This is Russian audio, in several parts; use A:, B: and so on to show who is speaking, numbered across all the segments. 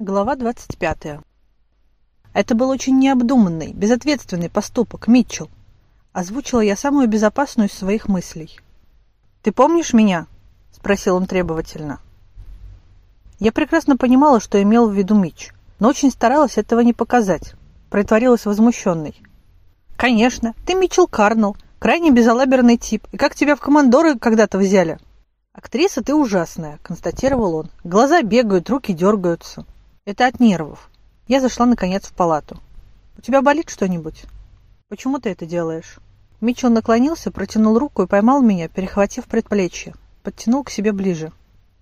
A: Глава 25. Это был очень необдуманный, безответственный поступок, Митчелл. Озвучила я самую безопасную из своих мыслей. «Ты помнишь меня?» – спросил он требовательно. Я прекрасно понимала, что имел в виду Митч, но очень старалась этого не показать. Притворилась возмущенной. «Конечно, ты Митчелл Карнелл, крайне безалаберный тип. И как тебя в командоры когда-то взяли?» «Актриса ты ужасная», – констатировал он. «Глаза бегают, руки дергаются». Это от нервов. Я зашла наконец в палату. У тебя болит что-нибудь? Почему ты это делаешь? Митчелл наклонился, протянул руку и поймал меня, перехватив предплечье. Подтянул к себе ближе.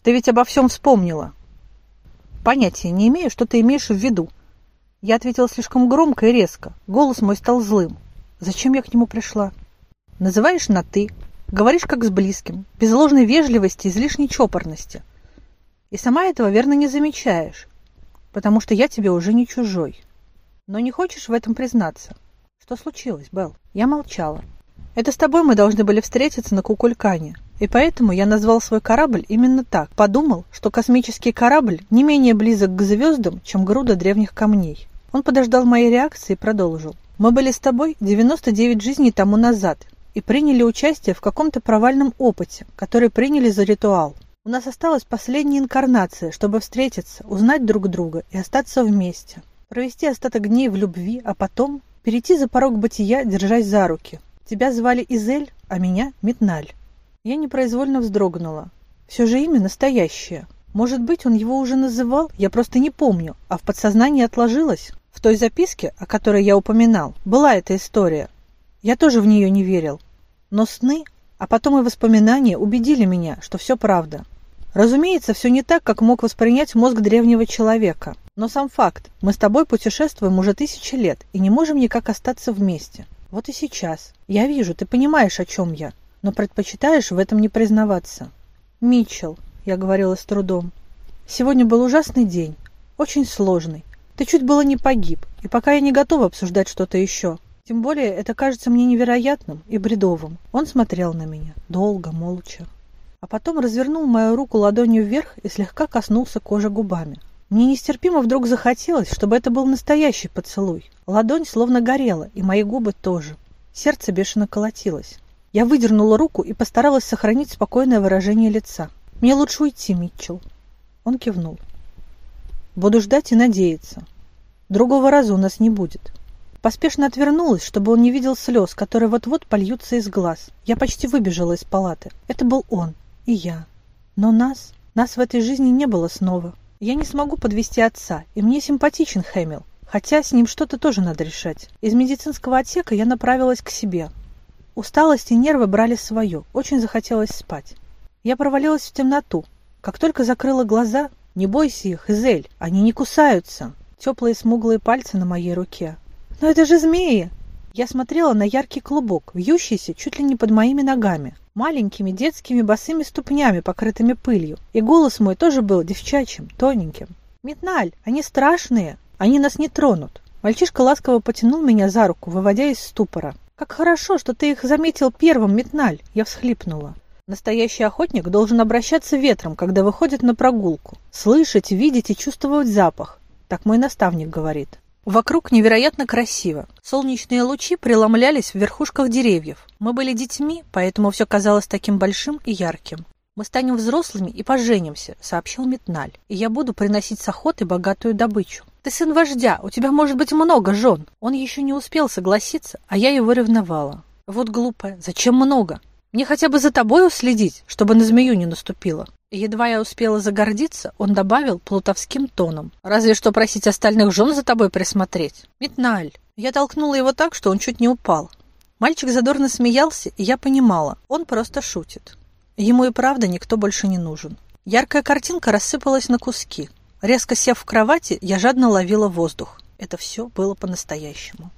A: Ты ведь обо всем вспомнила. Понятия не имею, что ты имеешь в виду. Я ответила слишком громко и резко. Голос мой стал злым. Зачем я к нему пришла? Называешь на «ты», говоришь как с близким, без ложной вежливости, излишней чопорности. И сама этого верно не замечаешь потому что я тебе уже не чужой. Но не хочешь в этом признаться? Что случилось, Белл? Я молчала. Это с тобой мы должны были встретиться на Кукулькане. И поэтому я назвал свой корабль именно так. Подумал, что космический корабль не менее близок к звездам, чем груда древних камней. Он подождал моей реакции и продолжил. Мы были с тобой 99 жизней тому назад и приняли участие в каком-то провальном опыте, который приняли за ритуал. У нас осталась последняя инкарнация, чтобы встретиться, узнать друг друга и остаться вместе. Провести остаток дней в любви, а потом перейти за порог бытия, держась за руки. Тебя звали Изель, а меня Метналь. Я непроизвольно вздрогнула. Все же имя настоящее. Может быть, он его уже называл, я просто не помню, а в подсознании отложилось. В той записке, о которой я упоминал, была эта история. Я тоже в нее не верил. Но сны, а потом и воспоминания убедили меня, что все правда. Разумеется, все не так, как мог воспринять мозг древнего человека. Но сам факт. Мы с тобой путешествуем уже тысячи лет и не можем никак остаться вместе. Вот и сейчас. Я вижу, ты понимаешь, о чем я, но предпочитаешь в этом не признаваться. Митчелл, я говорила с трудом. Сегодня был ужасный день. Очень сложный. Ты чуть было не погиб, и пока я не готова обсуждать что-то еще. Тем более это кажется мне невероятным и бредовым. Он смотрел на меня, долго, молча а потом развернул мою руку ладонью вверх и слегка коснулся кожи губами. Мне нестерпимо вдруг захотелось, чтобы это был настоящий поцелуй. Ладонь словно горела, и мои губы тоже. Сердце бешено колотилось. Я выдернула руку и постаралась сохранить спокойное выражение лица. «Мне лучше уйти, Митчелл». Он кивнул. «Буду ждать и надеяться. Другого раза у нас не будет». Поспешно отвернулась, чтобы он не видел слез, которые вот-вот польются из глаз. Я почти выбежала из палаты. Это был он, и я. Но нас, нас в этой жизни не было снова. Я не смогу подвести отца, и мне симпатичен Хэмилл. Хотя с ним что-то тоже надо решать. Из медицинского отсека я направилась к себе. Усталость и нервы брали свое. Очень захотелось спать. Я провалилась в темноту. Как только закрыла глаза, не бойся их, Изель, они не кусаются. Теплые смуглые пальцы на моей руке. Но это же змеи! Я смотрела на яркий клубок, вьющийся чуть ли не под моими ногами маленькими детскими босыми ступнями, покрытыми пылью. И голос мой тоже был девчачьим, тоненьким. «Метналь, они страшные, они нас не тронут». Мальчишка ласково потянул меня за руку, выводя из ступора. «Как хорошо, что ты их заметил первым, Метналь!» Я всхлипнула. Настоящий охотник должен обращаться ветром, когда выходит на прогулку. Слышать, видеть и чувствовать запах. Так мой наставник говорит. Вокруг невероятно красиво. Солнечные лучи преломлялись в верхушках деревьев. Мы были детьми, поэтому все казалось таким большим и ярким. «Мы станем взрослыми и поженимся», — сообщил Метналь. «И я буду приносить с охоты богатую добычу». «Ты сын вождя, у тебя может быть много жен». Он еще не успел согласиться, а я его ревновала. «Вот глупая, зачем много? Мне хотя бы за тобой уследить, чтобы на змею не наступила». Едва я успела загордиться, он добавил плутовским тоном. «Разве что просить остальных жен за тобой присмотреть?» «Метналь!» Я толкнула его так, что он чуть не упал. Мальчик задорно смеялся, и я понимала, он просто шутит. Ему и правда никто больше не нужен. Яркая картинка рассыпалась на куски. Резко сев в кровати, я жадно ловила воздух. Это все было по-настоящему.